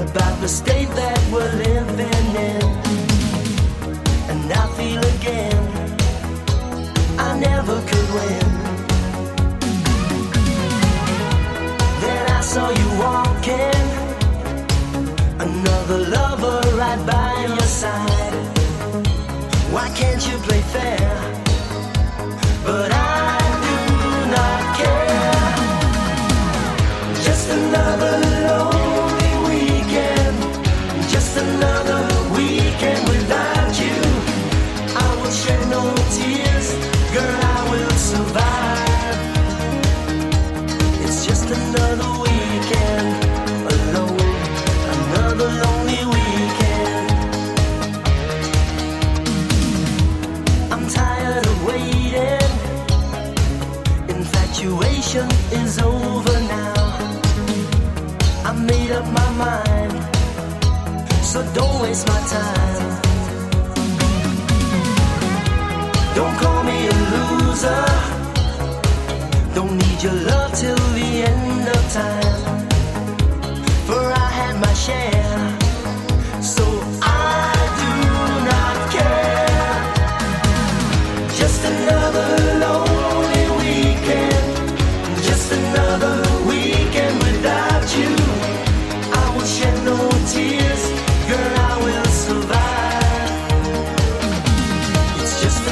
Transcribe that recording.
the state that we're living in. And I feel again, I never could win. Then I saw you walking, another lover right by your side. Why can't you play fair? But I do not care. Just another is over now. I made up my mind, so don't waste my time. Don't call me a loser. Don't. Just